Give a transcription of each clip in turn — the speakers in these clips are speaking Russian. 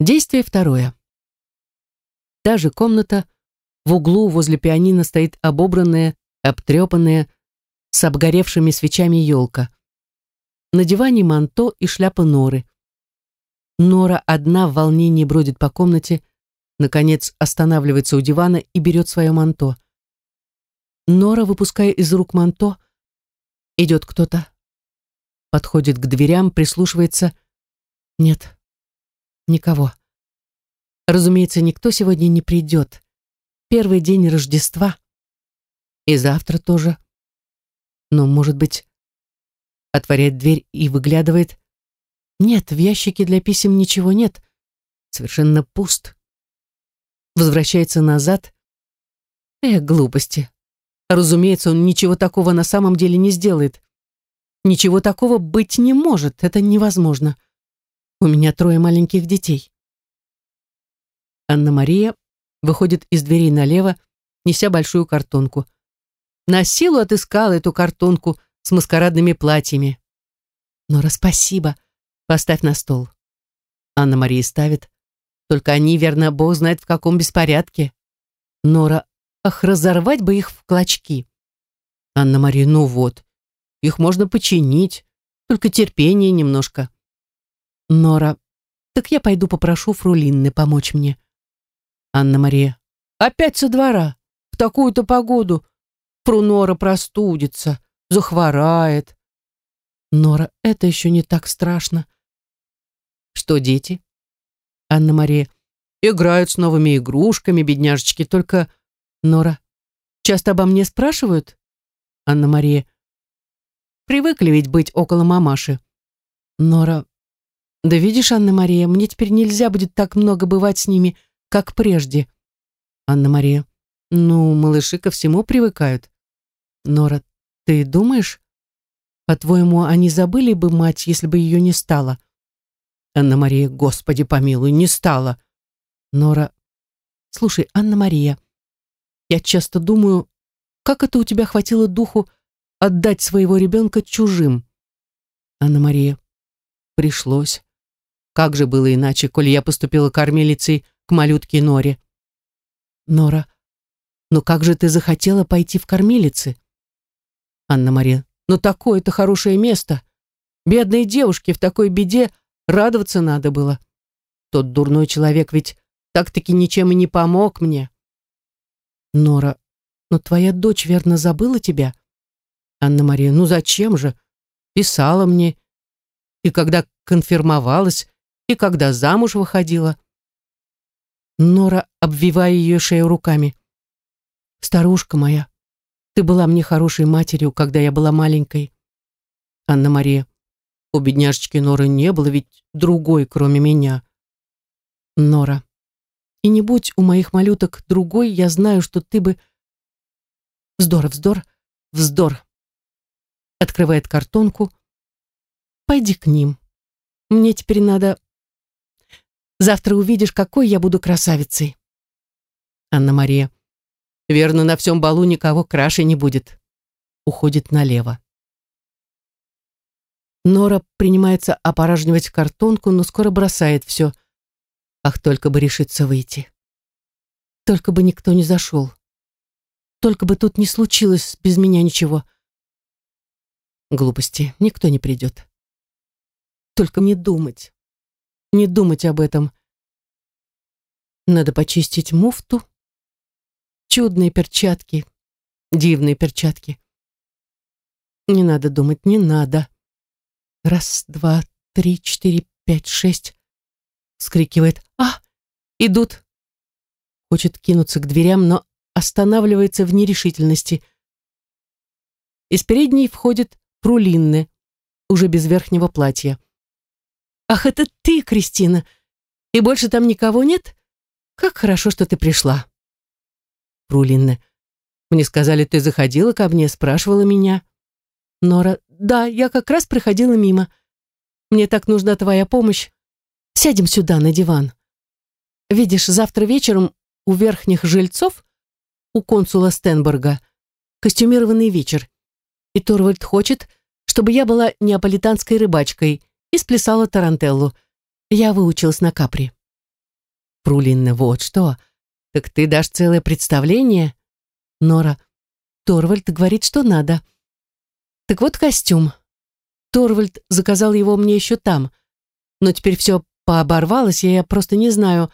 Действие второе. Та же комната. В углу возле пианино стоит обобранная, обтрепанная, с обгоревшими свечами елка. На диване манто и шляпа Норы. Нора одна в волнении бродит по комнате, наконец останавливается у дивана и берет свое манто. Нора, выпуская из рук манто, идет кто-то, подходит к дверям, прислушивается. Нет, никого. Разумеется, никто сегодня не придет. Первый день Рождества. И завтра тоже. Но, может быть, отворяет дверь и выглядывает. Нет, в ящике для писем ничего нет. Совершенно пуст. Возвращается назад. Эх, глупости. Разумеется, он ничего такого на самом деле не сделает. Ничего такого быть не может, это невозможно. У меня трое маленьких детей. Анна-Мария выходит из дверей налево, неся большую картонку. На силу отыскала эту картонку с маскарадными платьями. Нора, спасибо. Поставь на стол. Анна-Мария ставит. Только они, верно, бог знает в каком беспорядке. Нора, ах, разорвать бы их в клочки. Анна-Мария, ну вот, их можно починить, только терпение немножко. Нора, так я пойду попрошу Фрулинны помочь мне. Анна-Мария. Опять со двора? В такую-то погоду? Фру Нора простудится, захворает. Нора, это еще не так страшно. Что дети? Анна-Мария. Играют с новыми игрушками, бедняжечки, только... Нора. Часто обо мне спрашивают? Анна-Мария. Привыкли ведь быть около мамаши. Нора. Да видишь, Анна-Мария, мне теперь нельзя будет так много бывать с ними, как прежде. Анна-Мария. Ну, малыши ко всему привыкают. Нора, ты думаешь? По-твоему, они забыли бы мать, если бы ее не стало? Анна-Мария, господи помилуй, не стало. Нора, слушай, Анна-Мария, я часто думаю, как это у тебя хватило духу отдать своего ребенка чужим? Анна-Мария, пришлось. Как же было иначе, коли я поступила кормилицей к малютке Норе. Нора, ну как же ты захотела пойти в кормилицы? Анна-Мария, ну такое-то хорошее место. Бедной девушке в такой беде радоваться надо было. Тот дурной человек ведь так-таки ничем и не помог мне. Нора, но твоя дочь верно забыла тебя? Анна-Мария, ну зачем же? Писала мне. И когда конфирмовалась, и когда замуж выходила. Нора, обвивая ее шею руками. «Старушка моя, ты была мне хорошей матерью, когда я была маленькой». Анна-Мария. У бедняжечки Норы не было ведь другой, кроме меня. Нора. И не будь у моих малюток другой, я знаю, что ты бы... Вздор, вздор, вздор. Открывает картонку. Пойди к ним. Мне теперь надо Завтра увидишь, какой я буду красавицей. Анна-Мария. Верно, на всем балу никого краше не будет. Уходит налево. Нора принимается опоражнивать картонку, но скоро бросает все. Ах, только бы решиться выйти. Только бы никто не зашел. Только бы тут не случилось без меня ничего. Глупости, никто не придет. Только не думать не думать об этом. Надо почистить муфту. Чудные перчатки, дивные перчатки. Не надо думать, не надо. Раз, два, три, четыре, пять, шесть. Скрикивает. А, идут. Хочет кинуться к дверям, но останавливается в нерешительности. Из передней входит Прулинны, уже без верхнего платья. «Ах, это ты, Кристина! И больше там никого нет? Как хорошо, что ты пришла!» Рулинна. «Мне сказали, ты заходила ко мне, спрашивала меня». Нора. «Да, я как раз проходила мимо. Мне так нужна твоя помощь. Сядем сюда, на диван. Видишь, завтра вечером у верхних жильцов, у консула Стенберга, костюмированный вечер. И Торвальд хочет, чтобы я была неаполитанской рыбачкой и сплясала тарантеллу. Я выучилась на капри. Прулинна, вот что. Так ты дашь целое представление? Нора, Торвальд говорит, что надо. Так вот костюм. Торвальд заказал его мне еще там. Но теперь все пооборвалось, я просто не знаю.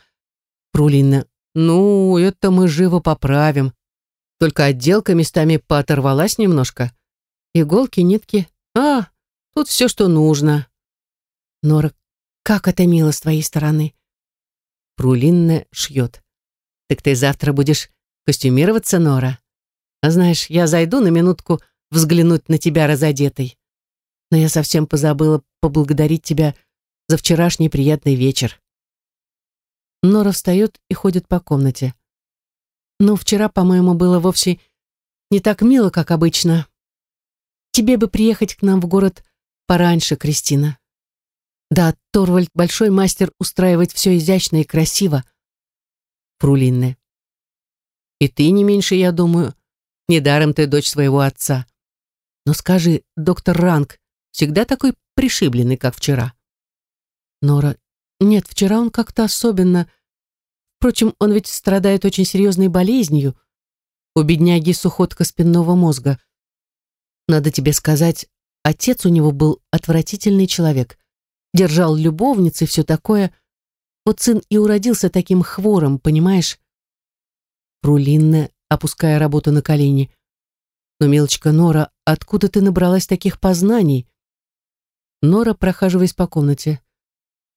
Прулинна, ну, это мы живо поправим. Только отделка местами пооторвалась немножко. Иголки, нитки. А, тут все, что нужно. Нора, как это мило с твоей стороны. Прулинна шьет. Так ты завтра будешь костюмироваться, Нора? А знаешь, я зайду на минутку взглянуть на тебя разодетой. Но я совсем позабыла поблагодарить тебя за вчерашний приятный вечер. Нора встает и ходит по комнате. Но вчера, по-моему, было вовсе не так мило, как обычно. Тебе бы приехать к нам в город пораньше, Кристина. Да, Торвальд большой мастер устраивать все изящно и красиво. Прулинне. И ты не меньше, я думаю. Недаром ты дочь своего отца. Но скажи, доктор Ранг всегда такой пришибленный, как вчера? Нора. Нет, вчера он как-то особенно... Впрочем, он ведь страдает очень серьезной болезнью. У бедняги сухотка спинного мозга. Надо тебе сказать, отец у него был отвратительный человек. Держал любовниц и все такое. Вот сын и уродился таким хвором, понимаешь? Прулинна, опуская работу на колени. Но, мелочка Нора, откуда ты набралась таких познаний? Нора, прохаживаясь по комнате.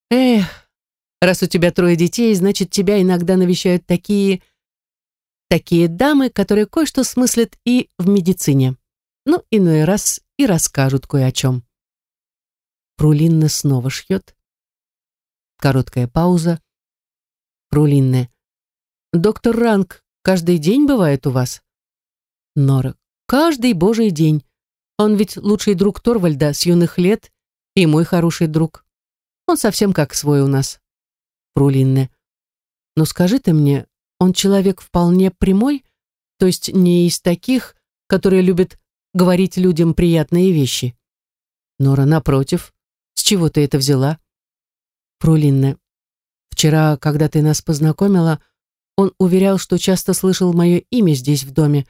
Эх, Раз у тебя трое детей, значит, тебя иногда навещают такие... Такие дамы, которые кое-что смыслят и в медицине. Ну, иной раз и расскажут кое о чем. Прулинна снова шьет. Короткая пауза. Прулинна. Доктор Ранг каждый день бывает у вас? Нора. Каждый божий день. Он ведь лучший друг Торвальда с юных лет и мой хороший друг. Он совсем как свой у нас. Прулинне. «Но скажи ты мне, он человек вполне прямой, то есть не из таких, которые любят говорить людям приятные вещи?» Нора, напротив, с чего ты это взяла? Прулинне. Вчера, когда ты нас познакомила, он уверял, что часто слышал мое имя здесь в доме,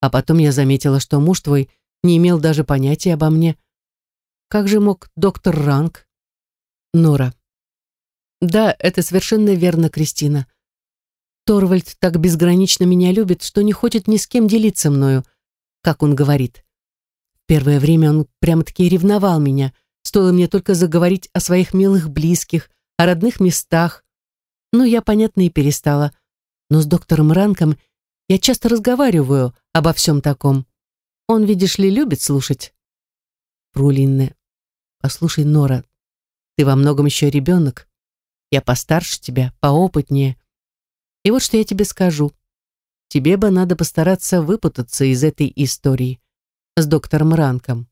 а потом я заметила, что муж твой не имел даже понятия обо мне. Как же мог доктор Ранг? Нора. Да, это совершенно верно, Кристина. Торвальд так безгранично меня любит, что не хочет ни с кем делиться мною, как он говорит. Первое время он прямо-таки ревновал меня, стоило мне только заговорить о своих милых близких, о родных местах. Но я, понятно, и перестала. Но с доктором Ранком я часто разговариваю обо всем таком. Он, видишь ли, любит слушать. Прулинне, послушай, Нора, ты во многом еще ребенок. Я постарше тебя, поопытнее. И вот что я тебе скажу. Тебе бы надо постараться выпутаться из этой истории с доктором Ранком.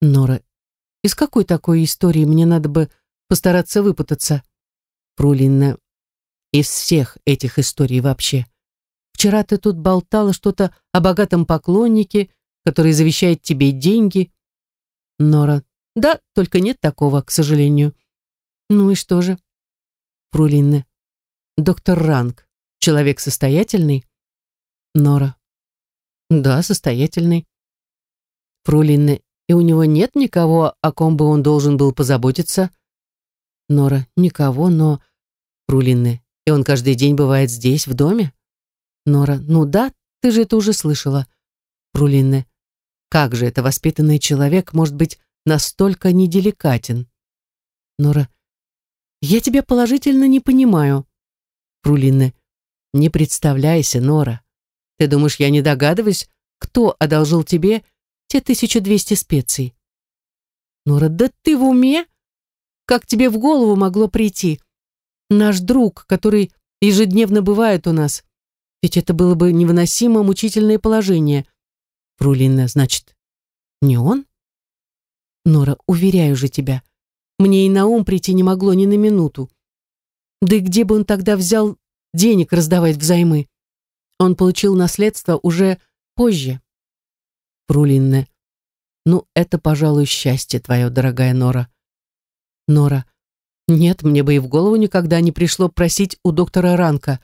Нора, из какой такой истории мне надо бы постараться выпутаться? Прулинна, из всех этих историй вообще. Вчера ты тут болтала что-то о богатом поклоннике, который завещает тебе деньги. Нора, да, только нет такого, к сожалению. Ну и что же? Прулинне. Доктор Ранг. Человек состоятельный? Нора. Да, состоятельный. Прулинне. И у него нет никого, о ком бы он должен был позаботиться? Нора. Никого, но... Прулинне. И он каждый день бывает здесь, в доме? Нора. Ну да, ты же это уже слышала. Прулинне. Как же это воспитанный человек может быть настолько неделикатен? Нора. Я тебя положительно не понимаю. Прулинна. Не представляйся, Нора. Ты думаешь, я не догадываюсь, кто одолжил тебе те 1200 специй? Нора, да ты в уме? Как тебе в голову могло прийти? Наш друг, который ежедневно бывает у нас. Ведь это было бы невыносимо мучительное положение. Прулинна, значит, не он? Нора, уверяю же тебя, мне и на ум прийти не могло ни на минуту. Да и где бы он тогда взял денег раздавать взаймы? Он получил наследство уже позже. Прулинне. Ну, это, пожалуй, счастье твое, дорогая Нора. Нора. Нет, мне бы и в голову никогда не пришло просить у доктора Ранка.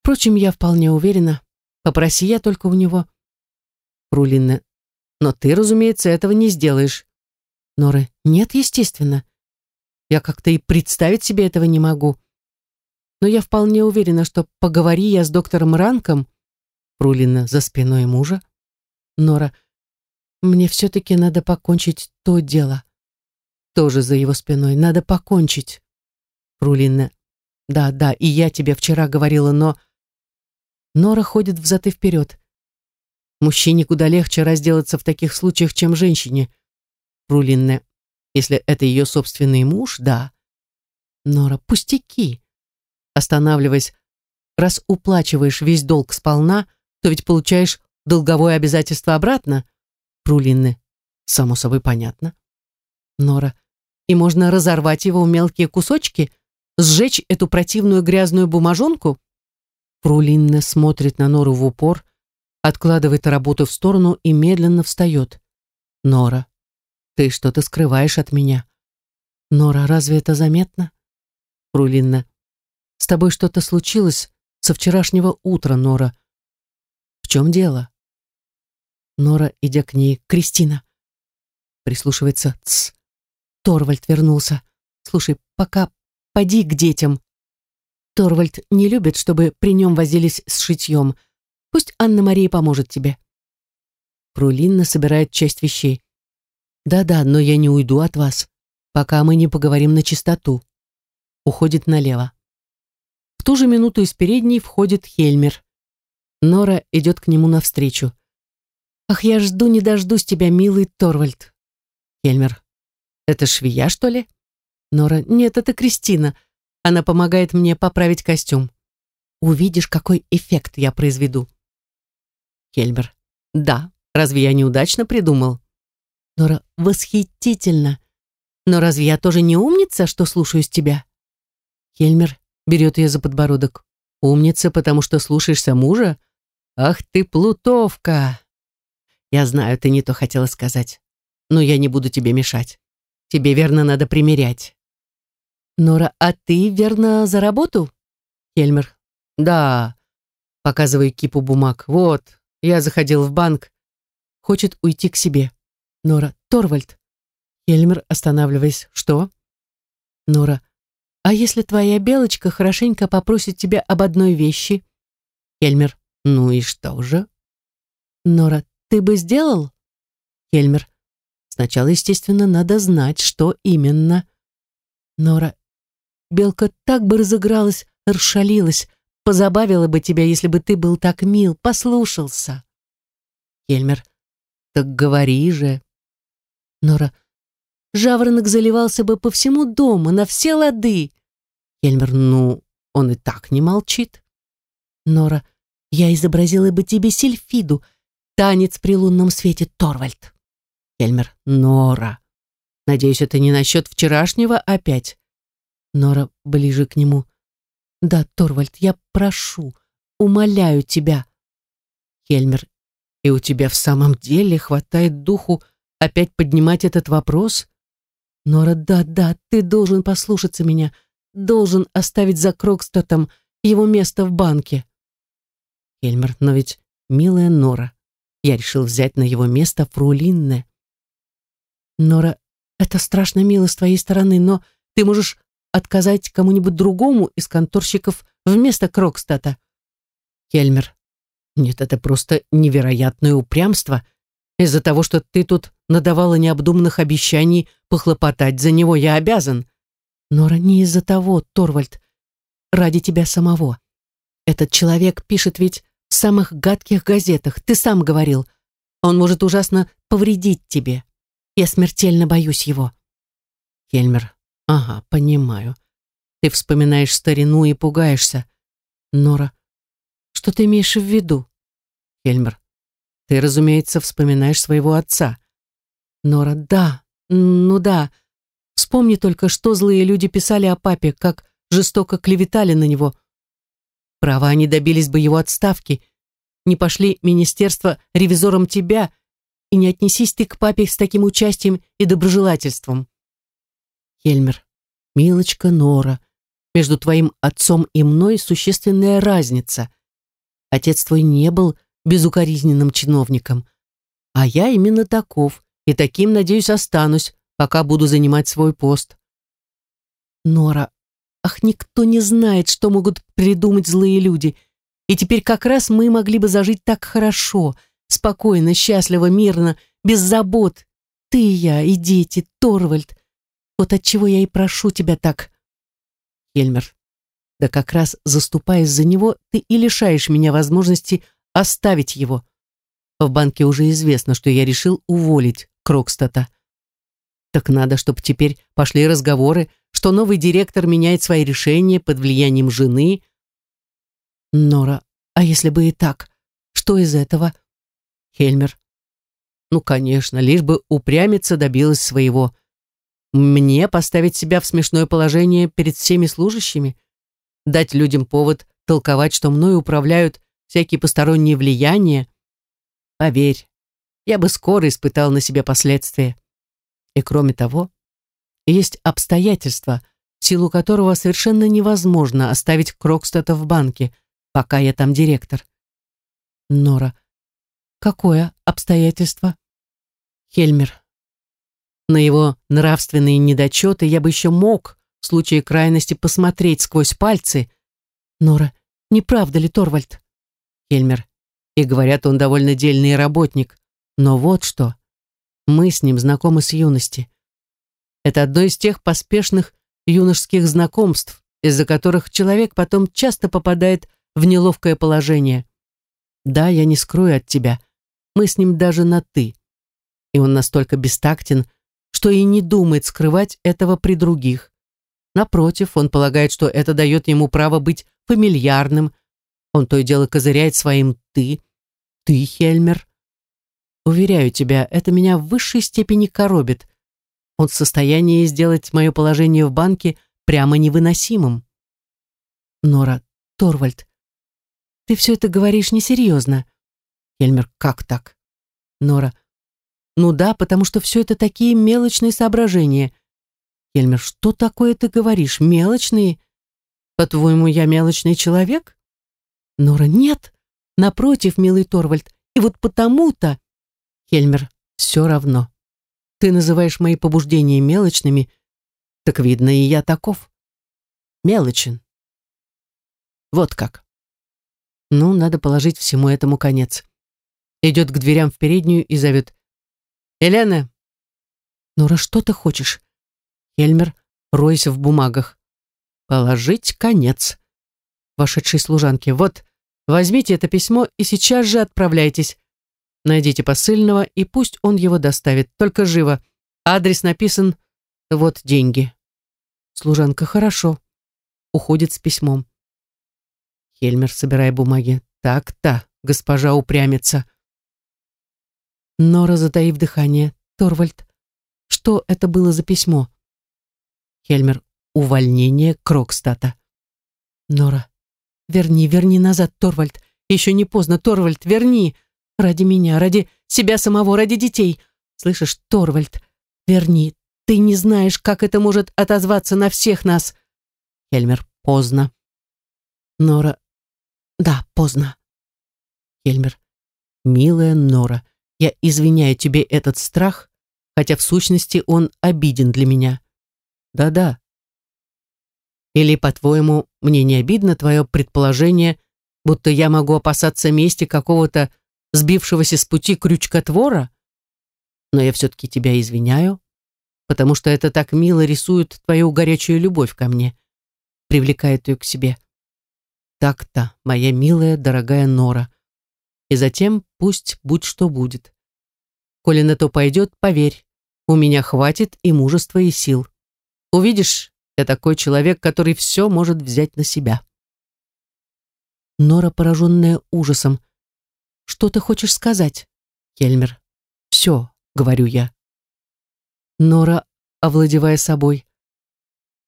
Впрочем, я вполне уверена, попроси я только у него. Рулинна, но ты, разумеется, этого не сделаешь. Нора, нет, естественно. Я как-то и представить себе этого не могу. Но я вполне уверена, что поговори я с доктором Ранком, Рулина за спиной мужа. Нора, мне все-таки надо покончить то дело. Тоже за его спиной. Надо покончить. Рулина. Да, да, и я тебе вчера говорила, но... Нора ходит взад и вперед. Мужчине куда легче разделаться в таких случаях, чем женщине. Рулинне, если это ее собственный муж, да. Нора, пустяки. Останавливаясь, раз уплачиваешь весь долг сполна, то ведь получаешь долговое обязательство обратно. Рулинне, само собой понятно. Нора, и можно разорвать его в мелкие кусочки, сжечь эту противную грязную бумажонку? Прулинна смотрит на Нору в упор, откладывает работу в сторону и медленно встает. «Нора, ты что-то скрываешь от меня». «Нора, разве это заметно?» Рулинна. «С тобой что-то случилось со вчерашнего утра, Нора. В чем дело?» Нора, идя к ней, «Кристина». Прислушивается, «Тсс». Торвальд вернулся. «Слушай, пока поди к детям». Торвальд не любит, чтобы при нем возились с шитьем. Пусть Анна-Мария поможет тебе. Прулинна собирает часть вещей. Да-да, но я не уйду от вас, пока мы не поговорим на чистоту. Уходит налево. В ту же минуту из передней входит Хельмер. Нора идет к нему навстречу. «Ах, я жду не дождусь тебя, милый Торвальд!» Хельмер. «Это швея, что ли?» Нора. «Нет, это Кристина. Она помогает мне поправить костюм. Увидишь, какой эффект я произведу». Хельмер. Да, разве я неудачно придумал? Нора, восхитительно. Но разве я тоже не умница, что слушаюсь тебя? Хельмер берет ее за подбородок. Умница, потому что слушаешься мужа? Ах ты, плутовка! Я знаю, ты не то хотела сказать. Но я не буду тебе мешать. Тебе, верно, надо примерять. Нора, а ты, верно, за работу? Хельмер. Да. Показываю кипу бумаг. Вот, я заходил в банк. Хочет уйти к себе. Нора. Торвальд. Хельмер, останавливаясь. Что? Нора. А если твоя белочка хорошенько попросит тебя об одной вещи? Хельмер. Ну и что же? Нора. Ты бы сделал? Хельмер. Сначала, естественно, надо знать, что именно. Нора. Белка так бы разыгралась, расшалилась, Позабавило бы тебя, если бы ты был так мил, послушался. Хельмер. Так говори же. Нора. Жаворонок заливался бы по всему дому, на все лады. Хельмер. Ну, он и так не молчит. Нора. Я изобразила бы тебе сельфиду. Танец при лунном свете, Торвальд. Хельмер. Нора. Надеюсь, это не насчет вчерашнего опять. Нора ближе к нему. Да, Торвальд, я прошу, умоляю тебя. Хельмер, и у тебя в самом деле хватает духу опять поднимать этот вопрос? Нора, да, да, ты должен послушаться меня, должен оставить за Крокстатом его место в банке. Хельмер, но ведь, милая Нора, я решил взять на его место Фрулинне. Нора, это страшно мило с твоей стороны, но ты можешь отказать кому-нибудь другому из конторщиков вместо Крокстата. Хельмер. Нет, это просто невероятное упрямство. Из-за того, что ты тут надавала необдуманных обещаний похлопотать за него, я обязан. Нора, не из-за того, Торвальд. Ради тебя самого. Этот человек пишет ведь в самых гадких газетах. Ты сам говорил. Он может ужасно повредить тебе. Я смертельно боюсь его. Хельмер. Ага, понимаю. Ты вспоминаешь старину и пугаешься. Нора, что ты имеешь в виду? Хельмер, ты, разумеется, вспоминаешь своего отца. Нора, да, ну да. Вспомни только, что злые люди писали о папе, как жестоко клеветали на него. Право, они добились бы его отставки. Не пошли министерство ревизором тебя, и не отнесись ты к папе с таким участием и доброжелательством. Хельмер. Милочка Нора, между твоим отцом и мной существенная разница. Отец твой не был безукоризненным чиновником, а я именно таков, и таким, надеюсь, останусь, пока буду занимать свой пост. Нора, ах, никто не знает, что могут придумать злые люди, и теперь как раз мы могли бы зажить так хорошо, спокойно, счастливо, мирно, без забот. Ты и я, и дети, Торвальд. Вот отчего я и прошу тебя так. Хельмер, да как раз заступаясь за него, ты и лишаешь меня возможности оставить его. В банке уже известно, что я решил уволить Крокстата. Так надо, чтобы теперь пошли разговоры, что новый директор меняет свои решения под влиянием жены. Нора, а если бы и так? Что из этого? Хельмер. Ну, конечно, лишь бы упрямиться добилась своего. Мне поставить себя в смешное положение перед всеми служащими? Дать людям повод толковать, что мной управляют всякие посторонние влияния? Поверь, я бы скоро испытал на себе последствия. И кроме того, есть обстоятельства, в силу которого совершенно невозможно оставить Крокстата в банке, пока я там директор. Нора. Какое обстоятельство? Хельмер. На его нравственные недочеты я бы еще мог в случае крайности посмотреть сквозь пальцы. Нора, не правда ли, Торвальд? Хельмер. И говорят, он довольно дельный работник. Но вот что. Мы с ним знакомы с юности. Это одно из тех поспешных юношеских знакомств, из-за которых человек потом часто попадает в неловкое положение. Да, я не скрою от тебя. Мы с ним даже на «ты». И он настолько бестактен, что и не думает скрывать этого при других. Напротив, он полагает, что это дает ему право быть фамильярным. Он то и дело козыряет своим «ты». «Ты, Хельмер». Уверяю тебя, это меня в высшей степени коробит. Он в состоянии сделать мое положение в банке прямо невыносимым. Нора, Торвальд, ты все это говоришь несерьезно. Хельмер, как так? Нора, ну да, потому что все это такие мелочные соображения. Хельмер, что такое ты говоришь? Мелочные? По-твоему, я мелочный человек? Нора, нет. Напротив, милый Торвальд. И вот потому-то... Хельмер, все равно. Ты называешь мои побуждения мелочными, так видно, и я таков. Мелочен. Вот как. Ну, надо положить всему этому конец. Идет к дверям в переднюю и зовет. «Елена!» «Нора, что ты хочешь?» Хельмер, ройся в бумагах. «Положить конец». Вошедшей служанке. «Вот, возьмите это письмо и сейчас же отправляйтесь. Найдите посыльного, и пусть он его доставит. Только живо. Адрес написан. Вот деньги». Служанка. «Хорошо». Уходит с письмом. Хельмер, собирая бумаги. «Так-то, госпожа упрямится». Нора, затаив дыхание. «Торвальд, что это было за письмо?» Хельмер. «Увольнение Крокстата». Нора. «Верни, верни назад, Торвальд. Еще не поздно, Торвальд, верни. Ради меня, ради себя самого, ради детей. Слышишь, Торвальд, верни. Ты не знаешь, как это может отозваться на всех нас». Хельмер. «Поздно». Нора. «Да, поздно». Хельмер. «Милая Нора, я извиняю тебе этот страх, хотя в сущности он обиден для меня. Да-да. Или, по-твоему, мне не обидно твое предположение, будто я могу опасаться мести какого-то сбившегося с пути крючкотвора? Но я все-таки тебя извиняю, потому что это так мило рисует твою горячую любовь ко мне, привлекает ее к себе. Так-то, моя милая, дорогая Нора. И затем пусть будь что будет. Коли на то пойдет, поверь, у меня хватит и мужества, и сил. Увидишь, я такой человек, который все может взять на себя. Нора, пораженная ужасом. «Что ты хочешь сказать?» Хельмер. «Все», — говорю я. Нора, овладевая собой.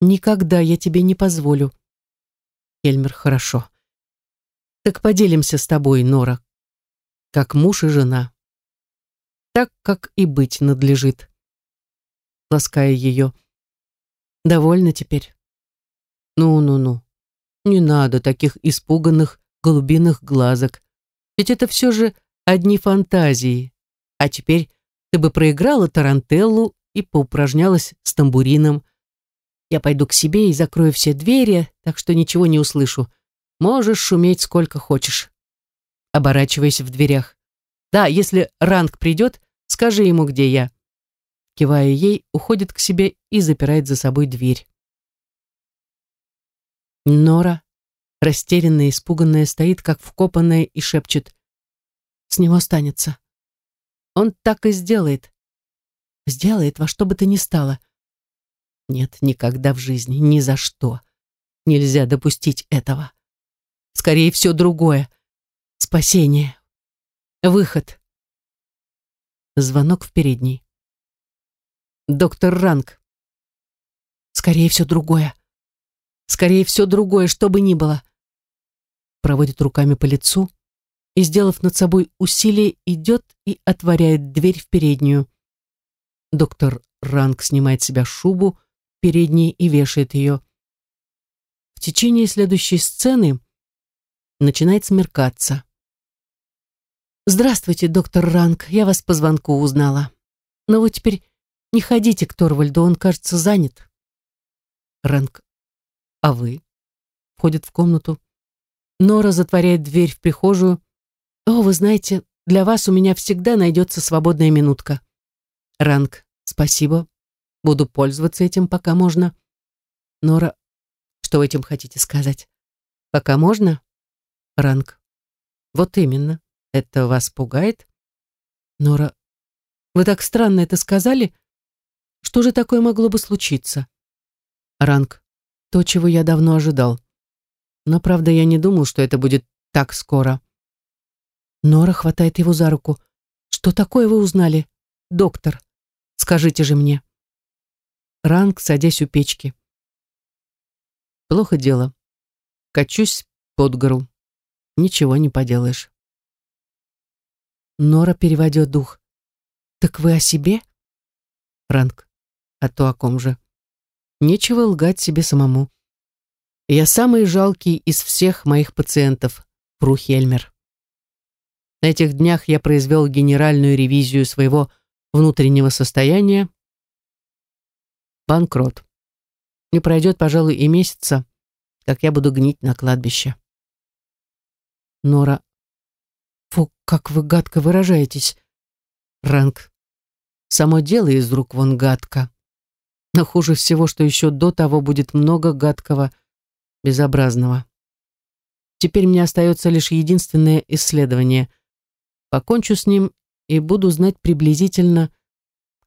«Никогда я тебе не позволю». Хельмер. «Хорошо. Так поделимся с тобой, Нора, как муж и жена. Так, как и быть надлежит. Лаская ее. Довольно теперь. Ну-ну-ну. Не надо таких испуганных голубиных глазок. Ведь это все же одни фантазии. А теперь ты бы проиграла тарантеллу и поупражнялась с тамбурином. Я пойду к себе и закрою все двери, так что ничего не услышу. Можешь шуметь сколько хочешь. Оборачиваясь в дверях. Да, если ранг придет, скажи ему, где я. Кивая ей, уходит к себе и запирает за собой дверь. Нора, растерянная испуганная, стоит как вкопанная и шепчет. С него останется. Он так и сделает. Сделает во что бы то ни стало. Нет, никогда в жизни, ни за что. Нельзя допустить этого. Скорее все другое. Спасение. Выход. Звонок в передней. Доктор Ранг. Скорее все другое. Скорее все другое, что бы ни было. Проводит руками по лицу и, сделав над собой усилие, идет и отворяет дверь в переднюю. Доктор Ранг снимает с себя шубу передней и вешает ее. В течение следующей сцены начинает смеркаться. «Здравствуйте, доктор Ранг, я вас по звонку узнала. Но вы теперь не ходите к Торвальду, он, кажется, занят». Ранг «А вы?» Входит в комнату. Нора затворяет дверь в прихожую. «О, вы знаете, для вас у меня всегда найдется свободная минутка». Ранг, спасибо. Буду пользоваться этим, пока можно. Нора, что вы этим хотите сказать? Пока можно? Ранг. Вот именно. Это вас пугает? Нора, вы так странно это сказали. Что же такое могло бы случиться? Ранг. То, чего я давно ожидал. Но, правда, я не думал, что это будет так скоро. Нора хватает его за руку. «Что такое вы узнали, доктор? Скажите же мне». Ранг, садясь у печки. Плохо дело. Качусь под гору. Ничего не поделаешь. Нора переводит дух. «Так вы о себе?» Ранг. «А то о ком же?» Нечего лгать себе самому. Я самый жалкий из всех моих пациентов, Фрухельмер. На этих днях я произвел генеральную ревизию своего внутреннего состояния. Банкрот. Не пройдет, пожалуй, и месяца, как я буду гнить на кладбище. Нора. Фу, как вы гадко выражаетесь. Ранг. Само дело из рук вон гадко. Но хуже всего, что еще до того будет много гадкого, безобразного. Теперь мне остается лишь единственное исследование. Покончу с ним и буду знать приблизительно,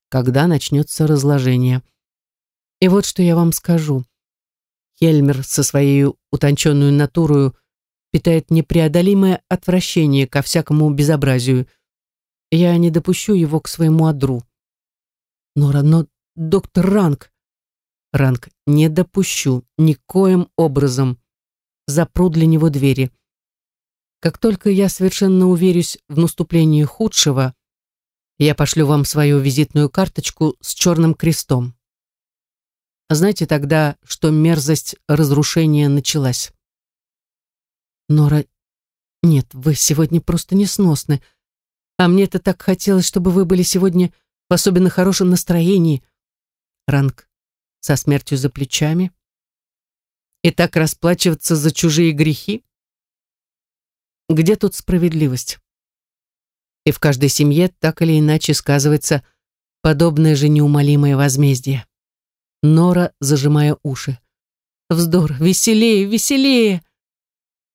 когда начнется разложение. И вот что я вам скажу. Хельмер со своей утонченную натурою питает непреодолимое отвращение ко всякому безобразию. Я не допущу его к своему одру. Но, но доктор Ранг. Ранг, не допущу, никоим образом. Запру для него двери. Как только я совершенно уверюсь в наступлении худшего, я пошлю вам свою визитную карточку с черным крестом. Знаете тогда, что мерзость разрушения началась? Нора, нет, вы сегодня просто несносны. А мне-то так хотелось, чтобы вы были сегодня в особенно хорошем настроении, ранг со смертью за плечами. И так расплачиваться за чужие грехи? Где тут справедливость? И в каждой семье так или иначе сказывается подобное же неумолимое возмездие. Нора, зажимая уши. Вздор, веселее, веселее!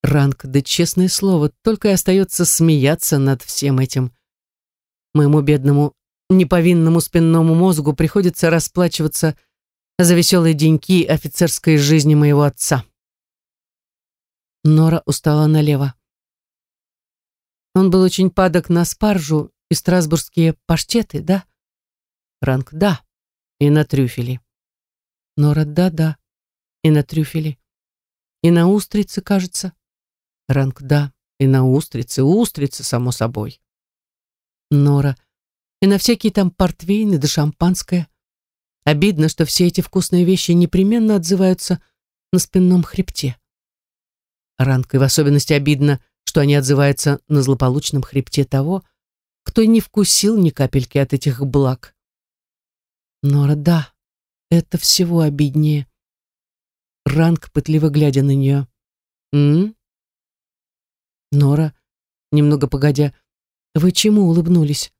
Ранг, да честное слово, только и остается смеяться над всем этим. Моему бедному неповинному спинному мозгу приходится расплачиваться за веселые деньки офицерской жизни моего отца. Нора устала налево. Он был очень падок на спаржу и страсбургские паштеты, да? Ранг, да. И на трюфели. Нора, да-да. И на трюфели. И на устрицы, кажется. Ранг, да. И на устрицы, устрицы, само собой. Нора, и на всякие там портвейны да шампанское. Обидно, что все эти вкусные вещи непременно отзываются на спинном хребте. Ранкой в особенности обидно, что они отзываются на злополучном хребте того, кто не вкусил ни капельки от этих благ. Нора, да, это всего обиднее. Ранг, пытливо глядя на нее. «М?», Нора, немного погодя, вы чему улыбнулись?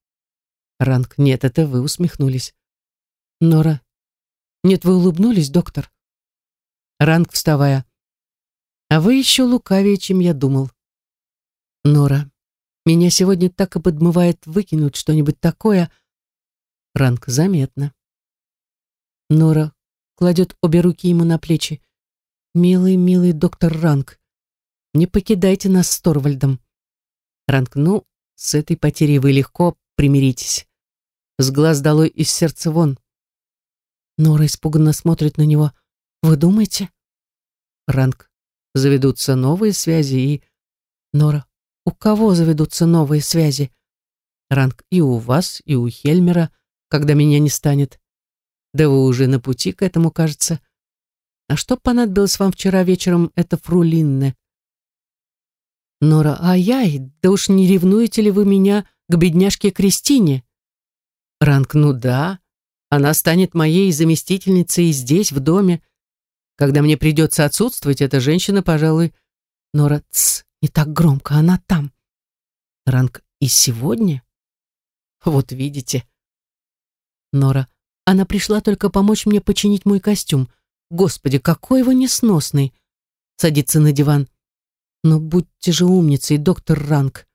Ранг, нет, это вы усмехнулись. Нора, нет, вы улыбнулись, доктор. Ранг, вставая. А вы еще лукавее, чем я думал. Нора, меня сегодня так и подмывает выкинуть что-нибудь такое. Ранг, заметно. Нора кладет обе руки ему на плечи. «Милый, милый доктор Ранг, не покидайте нас с Торвальдом». Ранг, ну, с этой потерей вы легко примиритесь. С глаз долой из сердца вон. Нора испуганно смотрит на него. «Вы думаете?» Ранг, заведутся новые связи и... Нора, у кого заведутся новые связи? Ранг, и у вас, и у Хельмера, когда меня не станет. Да вы уже на пути к этому, кажется. А что понадобилось вам вчера вечером, это фрулинне? Нора, ай-яй, да уж не ревнуете ли вы меня к бедняжке Кристине? Ранг, ну да, она станет моей заместительницей здесь, в доме. Когда мне придется отсутствовать, эта женщина, пожалуй... Нора, тс, не так громко, она там. Ранг, и сегодня? Вот видите. Нора, она пришла только помочь мне починить мой костюм. Господи, какой вы несносный. Садится на диван. Но будьте же умницей, доктор Ранг.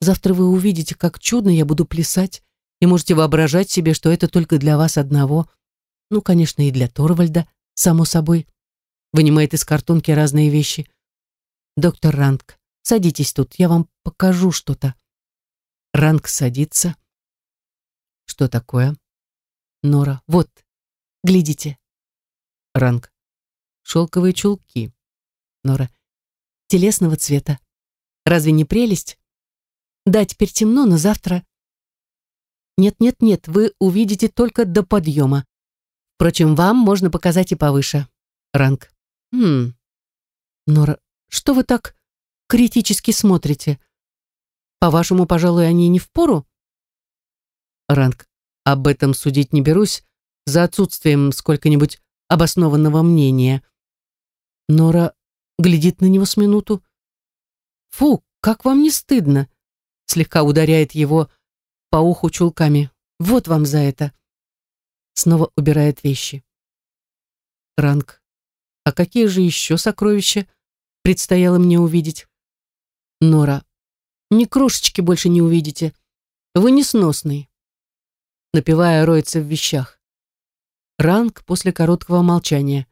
Завтра вы увидите, как чудно я буду плясать, и можете воображать себе, что это только для вас одного. Ну, конечно, и для Торвальда, само собой. Вынимает из картонки разные вещи. Доктор Ранг, садитесь тут, я вам покажу что-то. Ранг садится. Что такое? Нора. Вот, глядите. Ранг. Шелковые чулки. Нора. Телесного цвета. Разве не прелесть? Да, теперь темно, но завтра... Нет-нет-нет, вы увидите только до подъема. Впрочем, вам можно показать и повыше. Ранг. Хм. Нора, что вы так критически смотрите? По-вашему, пожалуй, они не в пору? Ранг. Об этом судить не берусь, за отсутствием сколько-нибудь обоснованного мнения. Нора глядит на него с минуту. «Фу, как вам не стыдно!» Слегка ударяет его по уху чулками. «Вот вам за это!» Снова убирает вещи. Ранг. «А какие же еще сокровища предстояло мне увидеть?» Нора. «Ни крошечки больше не увидите. Вы несносный напевая, роется в вещах. Ранг после короткого молчания.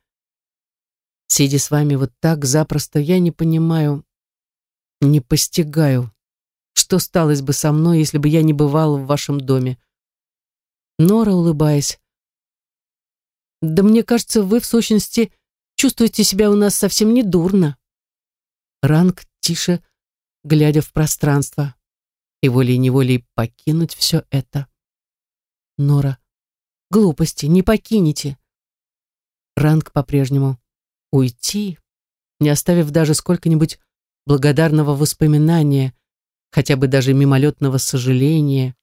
Сидя с вами вот так запросто, я не понимаю, не постигаю, что сталось бы со мной, если бы я не бывал в вашем доме. Нора, улыбаясь. Да мне кажется, вы в сущности чувствуете себя у нас совсем не дурно. Ранг тише, глядя в пространство, и волей-неволей покинуть все это. Нора. Глупости, не покинете. Ранг по-прежнему. Уйти, не оставив даже сколько-нибудь благодарного воспоминания, хотя бы даже мимолетного сожаления.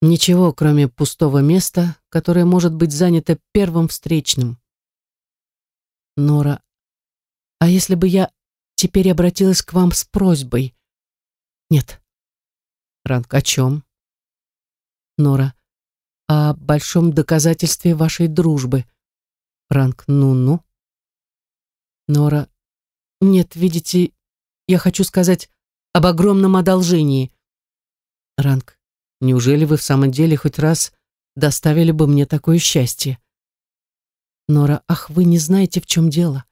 Ничего, кроме пустого места, которое может быть занято первым встречным. Нора, а если бы я теперь обратилась к вам с просьбой? Нет. Ранг, о чем? Нора. «О большом доказательстве вашей дружбы». Ранг. «Ну-ну». Нора. «Нет, видите, я хочу сказать об огромном одолжении». Ранг. «Неужели вы в самом деле хоть раз доставили бы мне такое счастье?» Нора. «Ах, вы не знаете, в чем дело».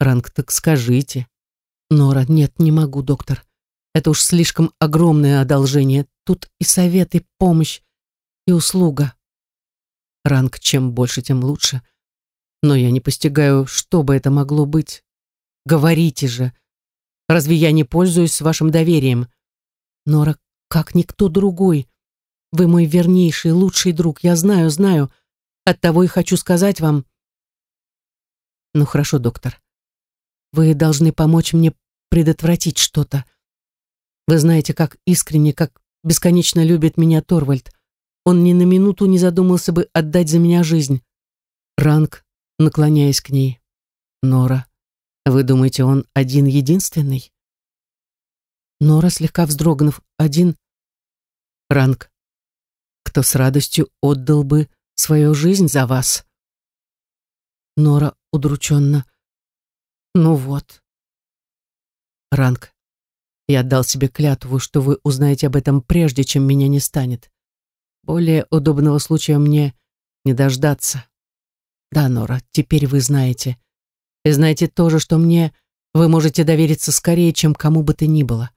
Ранг. «Так скажите». Нора. «Нет, не могу, доктор. Это уж слишком огромное одолжение. Тут и совет, и помощь, и услуга. Ранг чем больше, тем лучше. Но я не постигаю, что бы это могло быть. Говорите же. Разве я не пользуюсь вашим доверием? Нора, как никто другой. Вы мой вернейший, лучший друг. Я знаю, знаю. Оттого и хочу сказать вам. Ну хорошо, доктор. Вы должны помочь мне предотвратить что-то. Вы знаете, как искренне, как бесконечно любит меня Торвальд. Он ни на минуту не задумался бы отдать за меня жизнь. Ранг, наклоняясь к ней. Нора, вы думаете, он один-единственный? Нора, слегка вздрогнув, один. Ранг, кто с радостью отдал бы свою жизнь за вас. Нора удрученно. Ну вот. Ранг, я отдал себе клятву, что вы узнаете об этом прежде, чем меня не станет. Более удобного случая мне не дождаться. Да, Нора, теперь вы знаете. И знаете тоже, что мне вы можете довериться скорее, чем кому бы то ни было.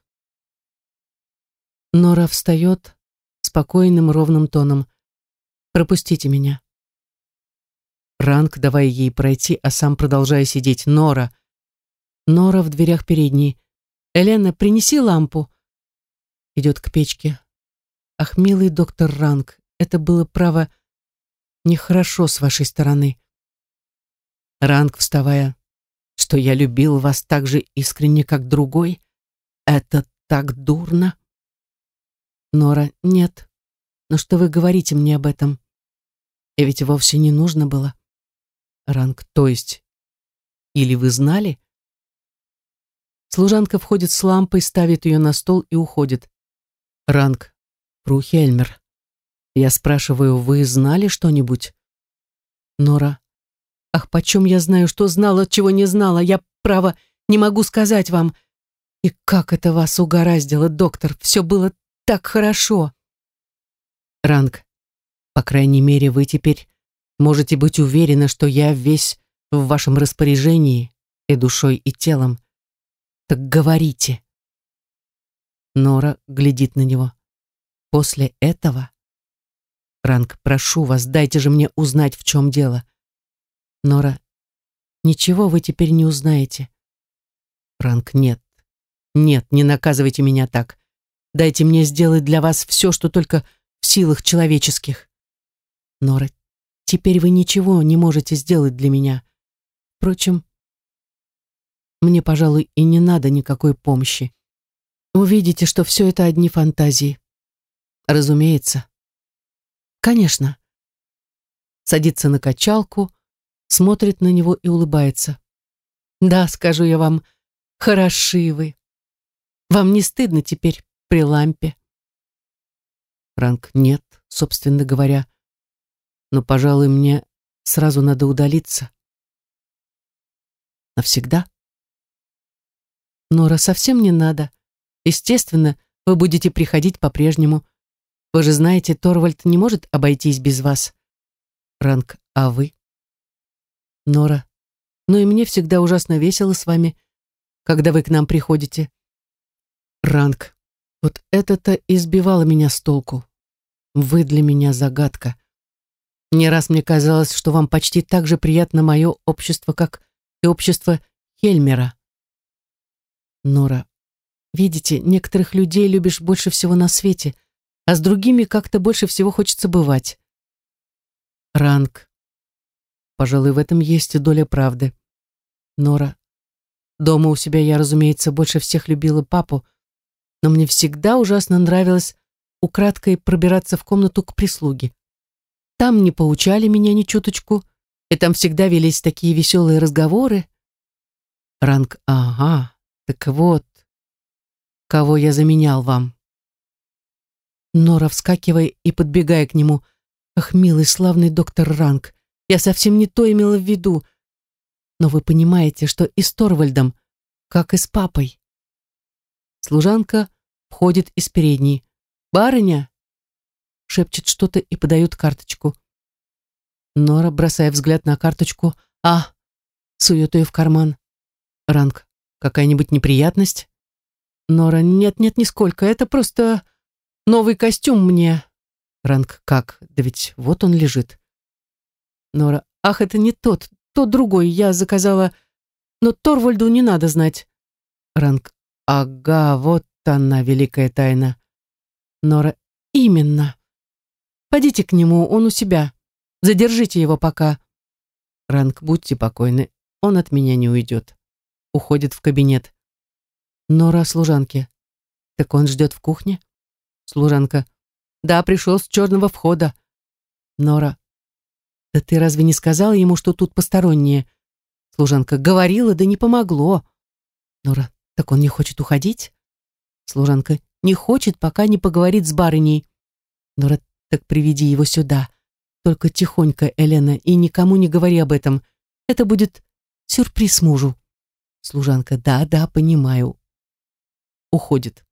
Нора встает спокойным ровным тоном. «Пропустите меня». Ранг, давая ей пройти, а сам продолжая сидеть. «Нора!» Нора в дверях передней. «Элена, принеси лампу!» Идет к печке. «Ах, милый доктор Ранг, это было, право, нехорошо с вашей стороны». Ранг, вставая, «Что я любил вас так же искренне, как другой? Это так дурно!» Нора, «Нет, но что вы говорите мне об этом? И ведь вовсе не нужно было». Ранг, «То есть? Или вы знали?» Служанка входит с лампой, ставит ее на стол и уходит. Ранг. Рухельмер. Я спрашиваю, вы знали что-нибудь? Нора. Ах, почем я знаю, что знала, чего не знала? Я, право, не могу сказать вам. И как это вас угораздило, доктор? Все было так хорошо. Ранг. По крайней мере, вы теперь можете быть уверены, что я весь в вашем распоряжении и душой, и телом. Так говорите. Нора глядит на него. После этого... Ранг, прошу вас, дайте же мне узнать, в чем дело. Нора, ничего вы теперь не узнаете. Ранг, нет. Нет, не наказывайте меня так. Дайте мне сделать для вас все, что только в силах человеческих. Нора, теперь вы ничего не можете сделать для меня. Впрочем, мне, пожалуй, и не надо никакой помощи. Увидите, что все это одни фантазии. Разумеется. Конечно. Садится на качалку, смотрит на него и улыбается. Да, скажу я вам, хороши вы. Вам не стыдно теперь при лампе? Франк, нет, собственно говоря. Но, пожалуй, мне сразу надо удалиться. Навсегда? Нора, совсем не надо. Естественно, вы будете приходить по-прежнему. Вы же знаете, Торвальд не может обойтись без вас. Ранг, а вы? Нора, но и мне всегда ужасно весело с вами, когда вы к нам приходите. Ранг, вот это-то избивало меня с толку. Вы для меня загадка. Не раз мне казалось, что вам почти так же приятно мое общество, как и общество Хельмера. Нора. Видите, некоторых людей любишь больше всего на свете, а с другими как-то больше всего хочется бывать. Ранг. Пожалуй, в этом есть и доля правды. Нора. Дома у себя я, разумеется, больше всех любила папу, но мне всегда ужасно нравилось украдкой пробираться в комнату к прислуге. Там не поучали меня ни чуточку, и там всегда велись такие веселые разговоры. Ранг, ага, так вот, кого я заменял вам. Нора, вскакивая и подбегая к нему. Ах, милый, славный доктор Ранг, я совсем не то имела в виду. Но вы понимаете, что и с Торвальдом, как и с папой. Служанка входит из передней. «Барыня!» Шепчет что-то и подает карточку. Нора, бросая взгляд на карточку, «А!» Сует ее в карман. Ранг. Какая-нибудь неприятность? Нора, нет-нет, нисколько. Это просто новый костюм мне. Ранг, как? Да ведь вот он лежит. Нора, ах, это не тот, тот другой. Я заказала, но Торвальду не надо знать. Ранг, ага, вот она, великая тайна. Нора, именно. Пойдите к нему, он у себя. Задержите его пока. Ранг, будьте покойны, он от меня не уйдет. Уходит в кабинет. Нора служанки. Так он ждет в кухне? Служанка. Да, пришел с черного входа. Нора. Да ты разве не сказала ему, что тут посторонние? Служанка. Говорила, да не помогло. Нора. Так он не хочет уходить? Служанка. Не хочет, пока не поговорит с барыней. Нора. Так приведи его сюда. Только тихонько, Елена, и никому не говори об этом. Это будет сюрприз мужу. Служанка, да, да, понимаю. Уходит.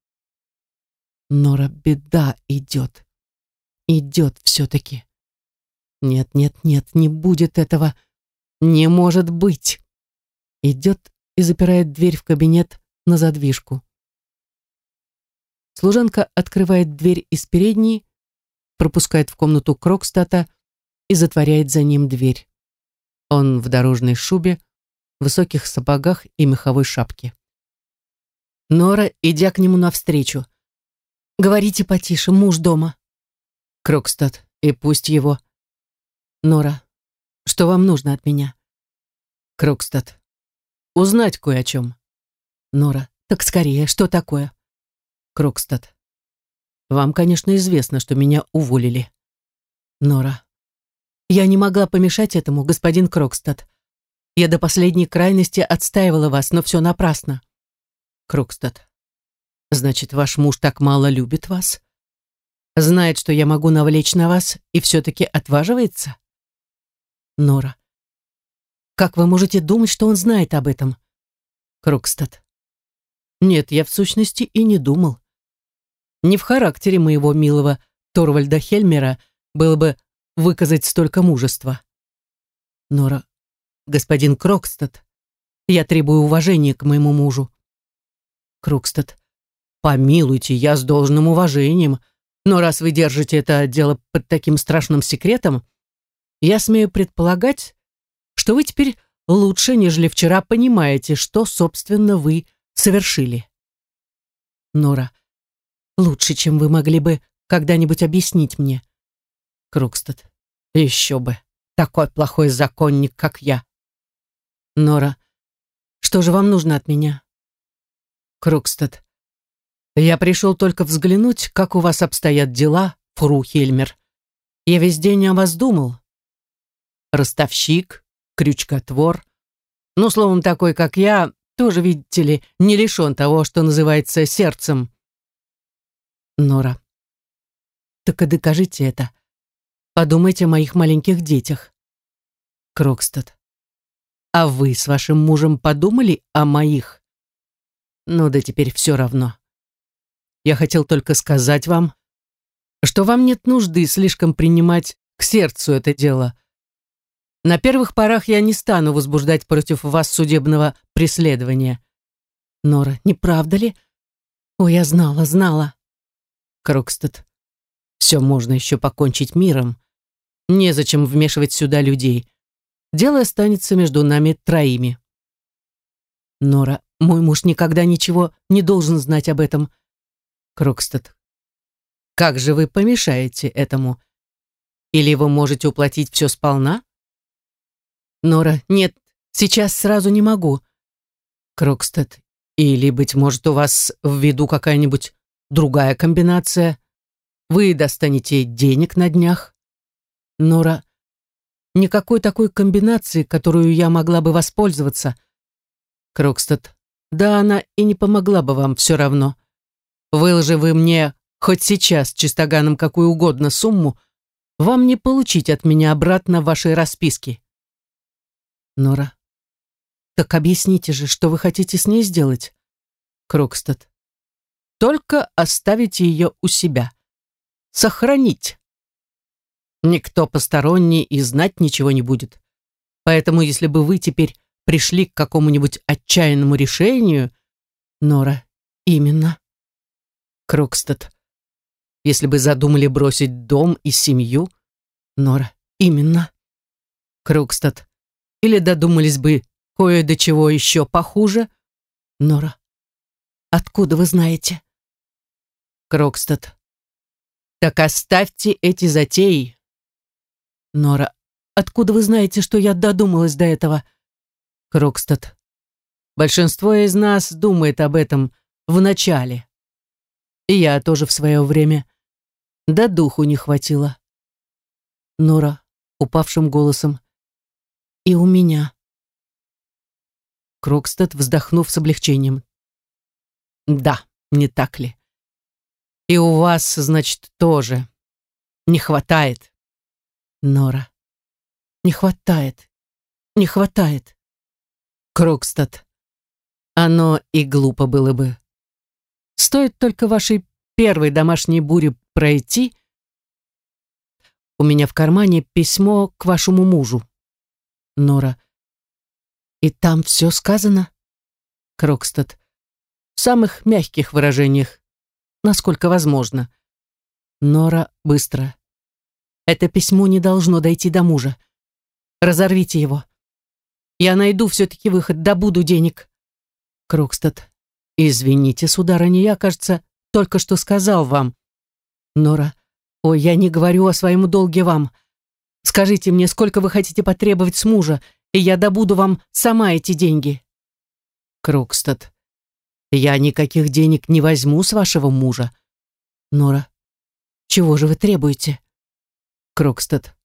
Нора, беда идет. Идет все-таки. Нет, нет, нет, не будет этого. Не может быть. Идет и запирает дверь в кабинет на задвижку. Служанка открывает дверь из передней, пропускает в комнату Крокстата и затворяет за ним дверь. Он в дорожной шубе, высоких сапогах и меховой шапке. Нора, идя к нему навстречу. «Говорите потише, муж дома». Крогстад, и пусть его. Нора, что вам нужно от меня? Крогстад, узнать кое о чем. Нора, так скорее, что такое? Крогстад. Вам, конечно, известно, что меня уволили. Нора. Я не могла помешать этому, господин Крогстад. Я до последней крайности отстаивала вас, но все напрасно. Крогстад. Значит, ваш муж так мало любит вас? Знает, что я могу навлечь на вас, и все-таки отваживается? Нора. Как вы можете думать, что он знает об этом? Крогстад. Нет, я в сущности и не думал. Не в характере моего милого Торвальда Хельмера было бы выказать столько мужества. Нора, господин Крогстад, я требую уважения к моему мужу. Крогстад, помилуйте, я с должным уважением, но раз вы держите это дело под таким страшным секретом, я смею предполагать, что вы теперь лучше, нежели вчера, понимаете, что, собственно, вы совершили. Нора, лучше, чем вы могли бы когда-нибудь объяснить мне. Крукстед. Еще бы. Такой плохой законник, как я. Нора. Что же вам нужно от меня? Крукстед. Я пришел только взглянуть, как у вас обстоят дела, фру Хельмер. Я весь день о вас думал. Ростовщик, крючкотвор. Ну, словом, такой, как я, тоже, видите ли, не лишен того, что называется сердцем. Нора. Так и докажите это. Подумайте о моих маленьких детях. Крогстад. А вы с вашим мужем подумали о моих? Ну да теперь все равно. Я хотел только сказать вам, что вам нет нужды слишком принимать к сердцу это дело. На первых порах я не стану возбуждать против вас судебного преследования. Нора, не правда ли? О, я знала, знала. Крогстад. Все можно еще покончить миром. Незачем вмешивать сюда людей. Дело останется между нами троими. Нора, мой муж никогда ничего не должен знать об этом. Крогстад. Как же вы помешаете этому? Или вы можете уплатить все сполна? Нора, нет, сейчас сразу не могу. Крогстад. Или, быть может, у вас в виду какая-нибудь другая комбинация? Вы достанете денег на днях? Нора, никакой такой комбинации, которою я могла бы воспользоваться. Крогстад, да она и не помогла бы вам все равно. Выложи вы мне хоть сейчас чистоганом какую угодно сумму, вам не получить от меня обратно вашей расписки. Нора, так объясните же, что вы хотите с ней сделать? Крокстед, только оставить ее у себя. Сохранить. Никто посторонний и знать ничего не будет. Поэтому, если бы вы теперь пришли к какому-нибудь отчаянному решению... Нора, именно. Крогстад. Если бы задумали бросить дом и семью... Нора, именно. Крогстад. Или додумались бы кое до чего еще похуже? Нора. Откуда вы знаете? Крогстад. Так оставьте эти затеи. Нора, откуда вы знаете, что я додумалась до этого? Крогстад. Большинство из нас думает об этом в начале. И я тоже в свое время. Да духу не хватило. Нора упавшим голосом. И у меня. Крокстед, вздохнув с облегчением. Да, не так ли? И у вас, значит, тоже не хватает. Нора. Не хватает. Не хватает. Крогстад. Оно и глупо было бы. Стоит только вашей первой домашней буре пройти, у меня в кармане письмо к вашему мужу. Нора. И там все сказано? Крогстад. В самых мягких выражениях, насколько возможно. Нора быстро. Это письмо не должно дойти до мужа. Разорвите его. Я найду все-таки выход, добуду денег. Крогстад. Извините, сударыня, я, кажется, только что сказал вам. Нора. Ой, я не говорю о своем долге вам. Скажите мне, сколько вы хотите потребовать с мужа, и я добуду вам сама эти деньги. Крогстад. Я никаких денег не возьму с вашего мужа. Нора. Чего же вы требуете? Крогстад.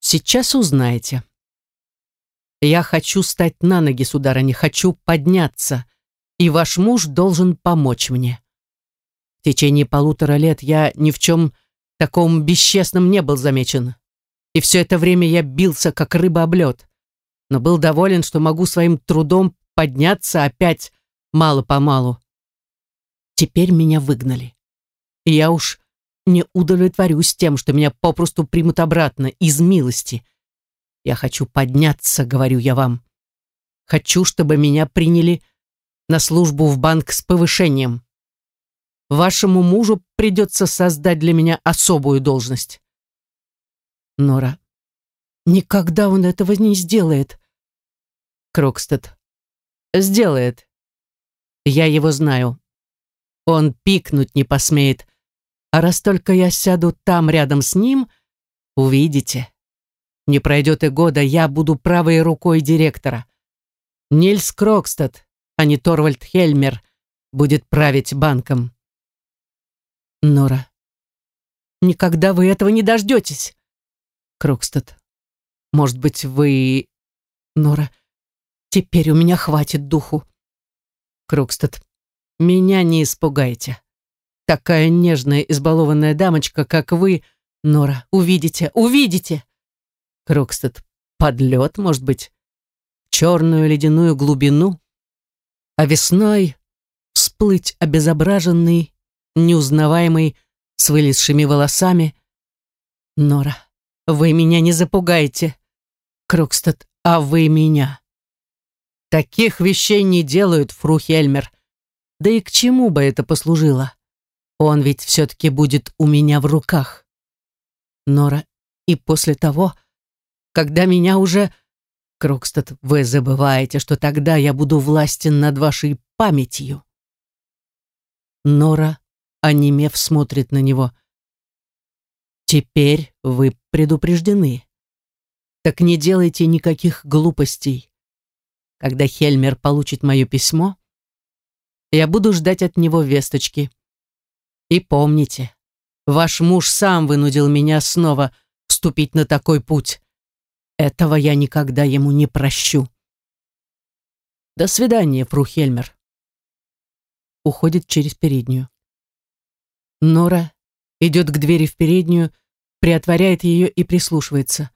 Сейчас узнаете. Я хочу стать на ноги, сударыня, хочу подняться, и ваш муж должен помочь мне. В течение полутора лет я ни в чем Таком бесчестным не был замечен. И все это время я бился, как рыба об лед. Но был доволен, что могу своим трудом подняться опять мало-помалу. Теперь меня выгнали. И я уж не удовлетворюсь тем, что меня попросту примут обратно из милости. Я хочу подняться, говорю я вам. Хочу, чтобы меня приняли на службу в банк с повышением. Вашему мужу придется создать для меня особую должность. Нора. Никогда он этого не сделает. Крогстад. Сделает. Я его знаю. Он пикнуть не посмеет. А раз только я сяду там рядом с ним, увидите. Не пройдет и года, я буду правой рукой директора. Нильс Крогстад, а не Торвальд Хельмер, будет править банком. Нора. Никогда вы этого не дождетесь. Крогстад. Может быть, вы... Нора. Теперь у меня хватит духу. Крогстад. Меня не испугаете. Такая нежная, избалованная дамочка, как вы... Нора, увидите, увидите. Крогстад. Под лед, может быть. Черную ледяную глубину. А весной всплыть обезображенной неузнаваемой, с вылезшими волосами. Нора, вы меня не запугаете. Крогстад, а вы меня. Таких вещей не делают, фру Хельмер. Да и к чему бы это послужило? Он ведь все-таки будет у меня в руках. Нора, и после того, когда меня уже... Крогстад, вы забываете, что тогда я буду властен над вашей памятью. Нора онемев, смотрит на него. «Теперь вы предупреждены. Так не делайте никаких глупостей. Когда Хельмер получит мое письмо, я буду ждать от него весточки. И помните, ваш муж сам вынудил меня снова вступить на такой путь. Этого я никогда ему не прощу. До свидания, фру Хельмер. Уходит через переднюю. Нора идет к двери в переднюю, приотворяет ее и прислушивается.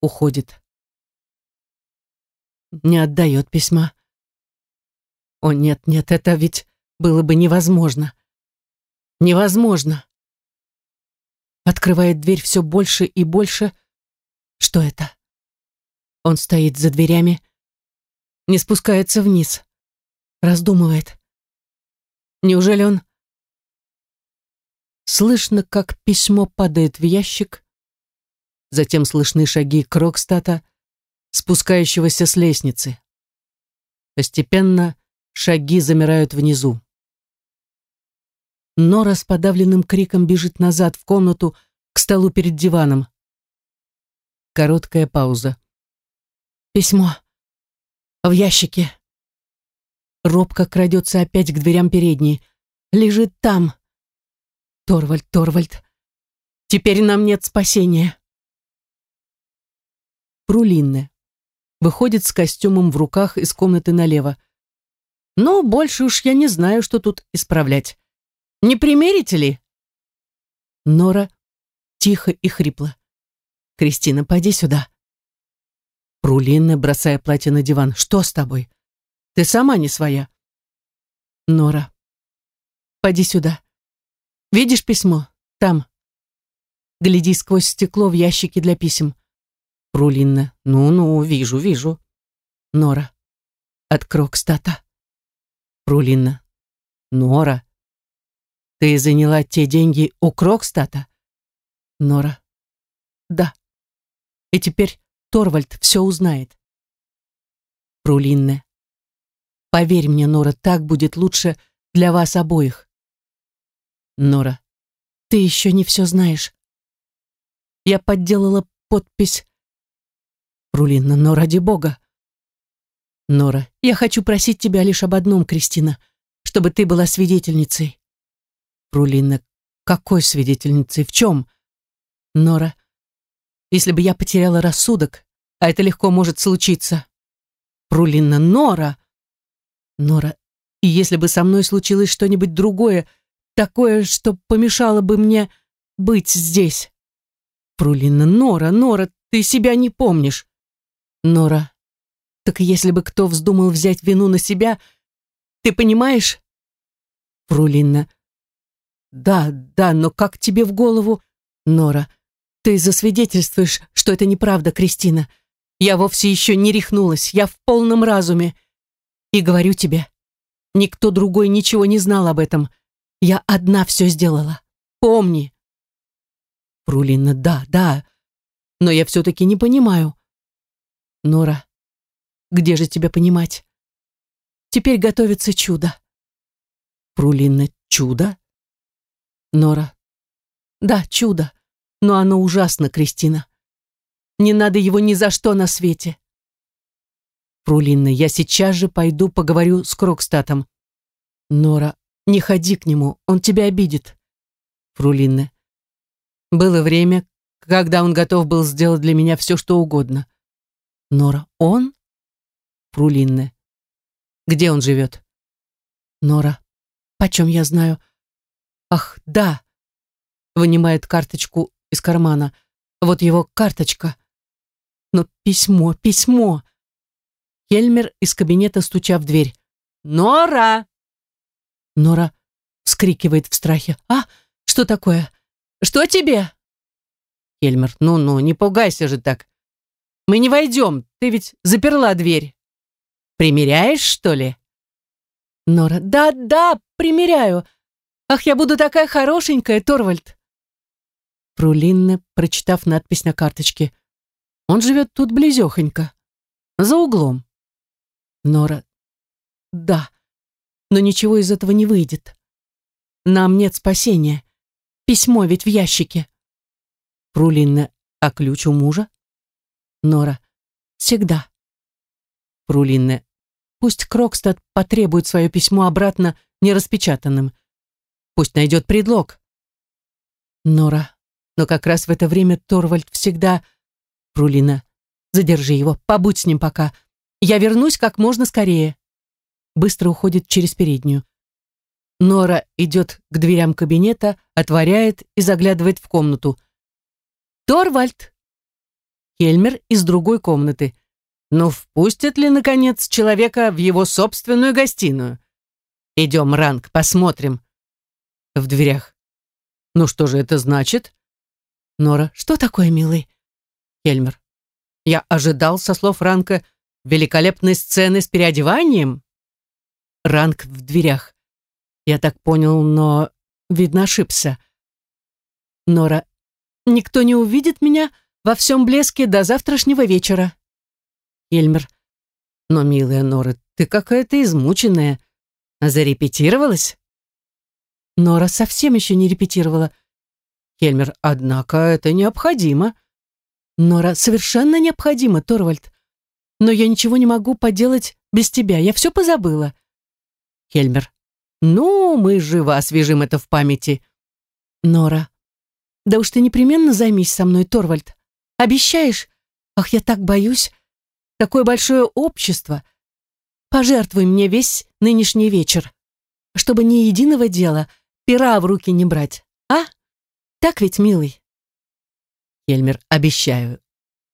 Уходит. Не отдает письма. О, нет, нет, это ведь было бы невозможно. Невозможно. Открывает дверь все больше и больше. Что это? Он стоит за дверями, не спускается вниз, раздумывает. Неужели он Слышно, как письмо падает в ящик, затем слышны шаги Крокстата, спускающегося с лестницы. Постепенно шаги замирают внизу. Нора с подавленным криком бежит назад в комнату к столу перед диваном. Короткая пауза. Письмо. В ящике. Робко крадется опять к дверям передней. Лежит там. Торвальд, Торвальд. Теперь нам нет спасения. Прулинне. Выходит с костюмом в руках из комнаты налево. Но больше уж я не знаю, что тут исправлять. Не примерите ли? Нора тихо и хрипло. Кристина, пойди сюда. Прулинна, бросая платье на диван. Что с тобой? Ты сама не своя. Нора, пойди сюда. Видишь письмо? Там. Гляди сквозь стекло в ящике для писем. Фру Линне. Ну-ну, вижу, вижу. Нора. От Крогстада. Фру Линне. Нора. Ты заняла те деньги у Крогстада? Нора. Да. И теперь Торвальд все узнает. Фру Линне. Поверь мне, Нора, так будет лучше для вас обоих. Нора. Ты еще не все знаешь. Я подделала подпись. Прулинна, но ради бога. Нора, я хочу просить тебя лишь об одном, Кристина, чтобы ты была свидетельницей. Прулинна, какой свидетельницей? В чем? Нора, если бы я потеряла рассудок, а это легко может случиться. Прулинна, Нора! Нора, и если бы со мной случилось что-нибудь другое, такое, что помешало бы мне быть здесь. Прулинна, Нора, Нора, ты себя не помнишь. Нора, так если бы кто вздумал взять вину на себя, ты понимаешь? Прулинна, да, да, но как тебе в голову? Нора, ты засвидетельствуешь, что это неправда, Кристина. Я вовсе еще не рехнулась, я в полном разуме. И говорю тебе, никто другой ничего не знал об этом. Я одна все сделала. Помни. Прулина, да, да, но я все-таки не понимаю. Нора, где же тебя понимать? Теперь готовится чудо. Прулина, чудо? Нора, да, чудо но оно ужасно, Кристина. Не надо его ни за что на свете. Прулинна, я сейчас же пойду поговорю с Крокстатом. Нора, не ходи к нему, он тебя обидит. Прулинна. Было время, когда он готов был сделать для меня все, что угодно. Нора, он? Прулинна. Где он живет? Нора, почем я знаю? Ах, да. Вынимает карточку из кармана. Вот его карточка. Но письмо, письмо. Хельмер из кабинета, стуча в дверь. «Нора!» Нора вскрикивает в страхе. «А, что такое? Что тебе?» Хельмер, ну-ну, не пугайся же так. Мы не войдем, ты ведь заперла дверь. Примеряешь, что ли? Нора, да-да, примеряю. Ах, я буду такая хорошенькая, Торвальд. Прулинна, прочитав надпись на карточке. «Он живет тут близехонько, за углом». Нора. «Да, но ничего из этого не выйдет. Нам нет спасения. Письмо ведь в ящике». Прулинна. «А ключ у мужа?» Нора. «Всегда». Фру Линне. «Пусть Крогстад потребует свое письмо обратно нераспечатанным. Пусть найдет предлог». Нора. Но как раз в это время Торвальд всегда... Фру Линне, задержи его, побудь с ним пока. Я вернусь как можно скорее. Быстро уходит через переднюю. Нора идет к дверям кабинета, отворяет и заглядывает в комнату. «Торвальд!» Хельмер из другой комнаты. «Ну, впустят ли, наконец, человека в его собственную гостиную? Идем, Ранг, посмотрим». В дверях. «Ну что же это значит?» Нора, что такое, милый? Хельмер. Я ожидал, со слов Ранка, великолепной сцены с переодеванием. Ранк в дверях. Я так понял, но, видно, ошибся. Нора. Никто не увидит меня во всем блеске до завтрашнего вечера. Хельмер. Но, милая Нора, ты какая-то измученная. Зарепетировалась? Нора совсем еще не репетировала. Хельмер, однако это необходимо. Нора, совершенно необходимо, Торвальд. Но я ничего не могу поделать без тебя. Я все позабыла. Хельмер, ну, мы живо освежим это в памяти. Нора, да уж ты непременно займись со мной, Торвальд. Обещаешь? Ах, я так боюсь. Такое большое общество. Пожертвуй мне весь нынешний вечер, чтобы ни единого дела, пера в руки не брать. А? Так ведь, милый? Хельмер, обещаю.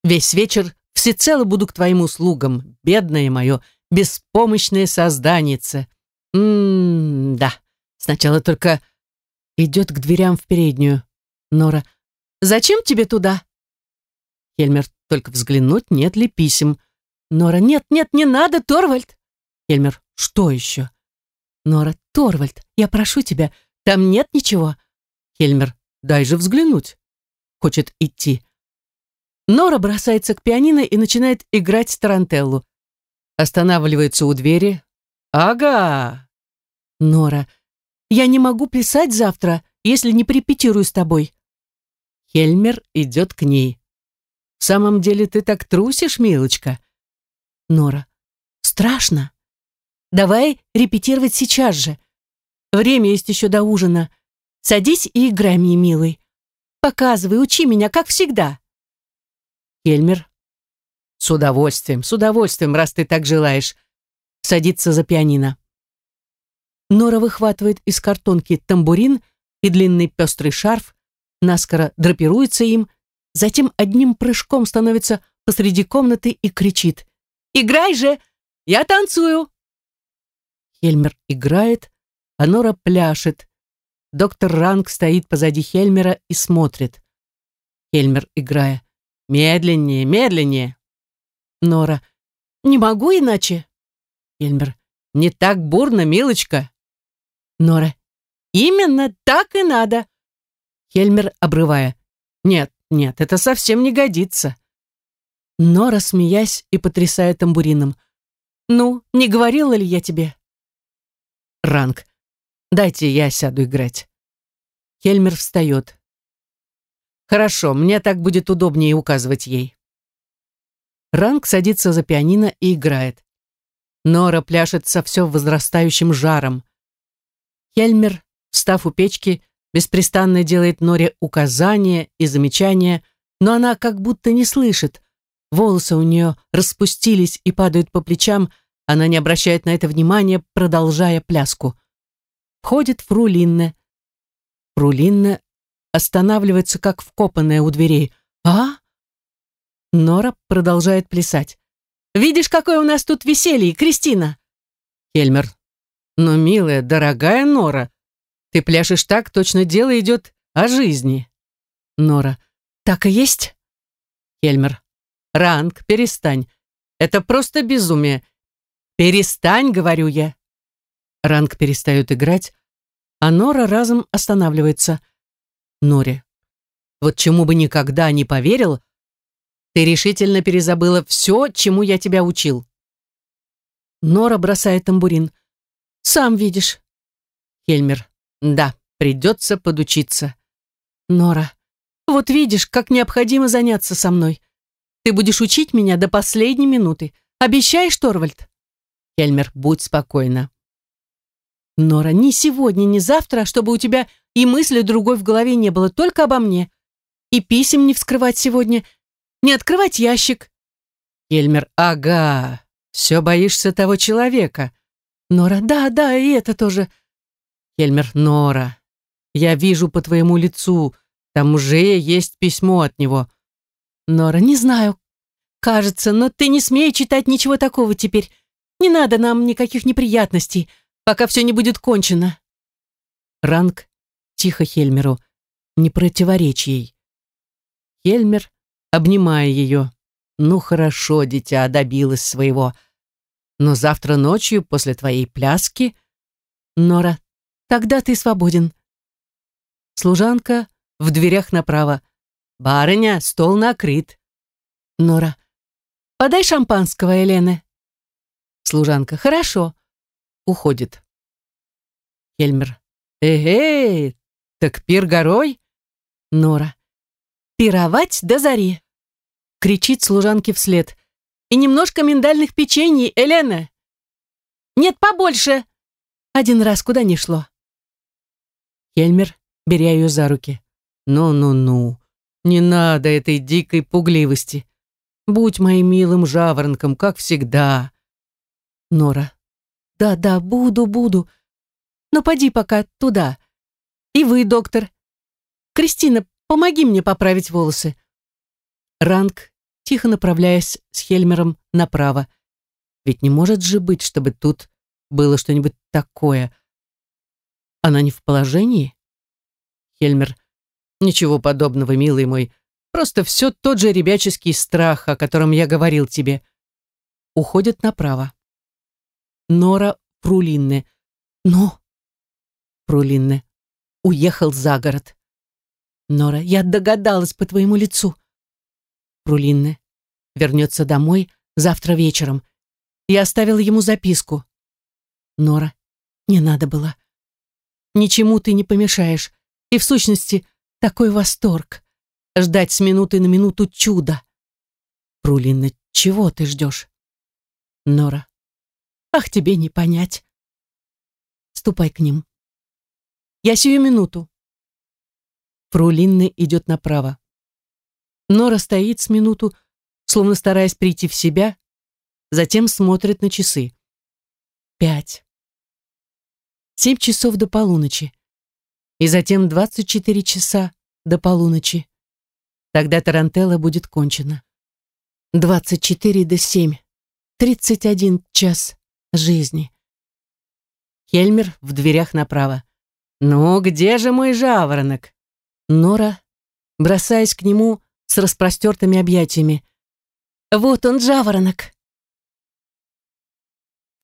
Весь вечер всецело буду к твоим услугам, бедное мое, беспомощное созданице. Ммм, да. Сначала только идет к дверям в переднюю. Нора. Зачем тебе туда? Хельмер, только взглянуть, нет ли писем. Нора. Нет, нет, не надо, Торвальд. Хельмер. Что еще? Нора. Торвальд, я прошу тебя, там нет ничего. Хельмер. Дай же взглянуть. Хочет идти. Нора бросается к пианино и начинает играть тарантеллу. Останавливается у двери. Ага. Нора. Я не могу писать завтра, если не препетирую с тобой. Хельмер идет к ней. «В самом деле ты так трусишь, милочка?» Нора. «Страшно. Давай репетировать сейчас же. Время есть еще до ужина. Садись и играй мне, милый. Показывай, учи меня, как всегда». Хельмер. «С удовольствием, с удовольствием, раз ты так желаешь». Садится за пианино. Нора выхватывает из картонки тамбурин и длинный пестрый шарф, наскоро драпируется им, затем одним прыжком становится посреди комнаты и кричит «Играй же! Я танцую!» Хельмер играет, а Нора пляшет. Доктор Ранг стоит позади Хельмера и смотрит. Хельмер, играя, «Медленнее, медленнее!» Нора, «Не могу иначе!» Хельмер, «Не так бурно, милочка!» Нора, «Именно так и надо!» Хельмер, обрывая. «Нет, нет, это совсем не годится». Нора, смеясь и потрясая тамбурином. «Ну, не говорила ли я тебе?» Ранг. «Дайте я сяду играть». Хельмер встает. «Хорошо, мне так будет удобнее указывать ей». Ранг садится за пианино и играет. Нора пляшет со все возрастающим жаром. Хельмер, встав у печки, беспрестанно делает Норе указания и замечания, но она как будто не слышит. Волосы у нее распустились и падают по плечам, она не обращает на это внимания, продолжая пляску. Входит фру Линне. Фру Линне останавливается, как вкопанная у дверей. «А?» Нора продолжает плясать. «Видишь, какое у нас тут веселье, Кристина?» Хельмер. «Но, милая, дорогая Нора, ты пляшешь так, точно дело идет о жизни. Нора. Так и есть? Хельмер. Ранг, перестань. Это просто безумие. Перестань, говорю я. Ранг перестает играть, а Нора разом останавливается. Норе. Вот чему бы никогда не поверил, ты решительно перезабыла все, чему я тебя учил. Нора бросает тамбурин. Сам видишь. Хельмер. Да, придется подучиться. Нора, вот видишь, как необходимо заняться со мной. Ты будешь учить меня до последней минуты. Обещаешь, Торвальд? Хельмер, будь спокойна. Нора, ни сегодня, ни завтра, чтобы у тебя и мысли другой в голове не было, только обо мне. И писем не вскрывать сегодня, не открывать ящик. Хельмер, ага, все боишься того человека. Нора, да, да, и это тоже. Хельмер Нора, я вижу по твоему лицу, там уже есть письмо от него. Нора, не знаю. Кажется, но ты не смей читать ничего такого теперь. Не надо нам никаких неприятностей, пока все не будет кончено. Ранг тихо Хельмеру, не противоречь ей. Хельмер, обнимая ее. Ну хорошо, дитя, добилась своего. Но завтра ночью, после твоей пляски... Нора, Тогда ты свободен. Служанка в дверях направо. Барыня, стол накрыт. Нора. Подай шампанского, Елены. Служанка. Хорошо. Уходит. Хельмер. Эй, так пир горой? Нора. Пировать до зари. Кричит служанке вслед. И немножко миндальных печений, Елена. Нет, побольше. Один раз куда не шло. Хельмер, беря ее за руки. Ну-ну-ну, не надо этой дикой пугливости. Будь моим милым жаворонком, как всегда. Нора. Да-да, буду, буду. Но поди пока туда. И вы, доктор. Кристина, помоги мне поправить волосы. Ранг, тихо направляясь с Хельмером направо. Ведь не может же быть, чтобы тут было что-нибудь такое. Она не в положении? Хельмер. Ничего подобного, милый мой. Просто все тот же ребяческий страх, о котором я говорил тебе. Уходит направо. Нора Прулинне. Но... Прулинне. Уехал за город. Нора, я догадалась по твоему лицу. Прулинне. Вернется домой завтра вечером. Я оставила ему записку. Нора. Не надо было. Ничему ты не помешаешь. И в сущности, такой восторг ждать с минуты на минуту чуда. Прулина, чего ты ждешь? Нора. Ах, тебе не понять. Ступай к ним. Я сию минуту. Фрулинна идет направо. Нора стоит с минуту, словно стараясь прийти в себя, затем смотрит на часы. Пять. Семь часов до полуночи. И затем двадцать четыре часа до полуночи. Тогда Тарантелла будет кончена. 24 до 7. 31 час жизни. Хельмер в дверях направо. «Ну, где же мой жаворонок?» Нора, бросаясь к нему с распростертыми объятиями. «Вот он, жаворонок!»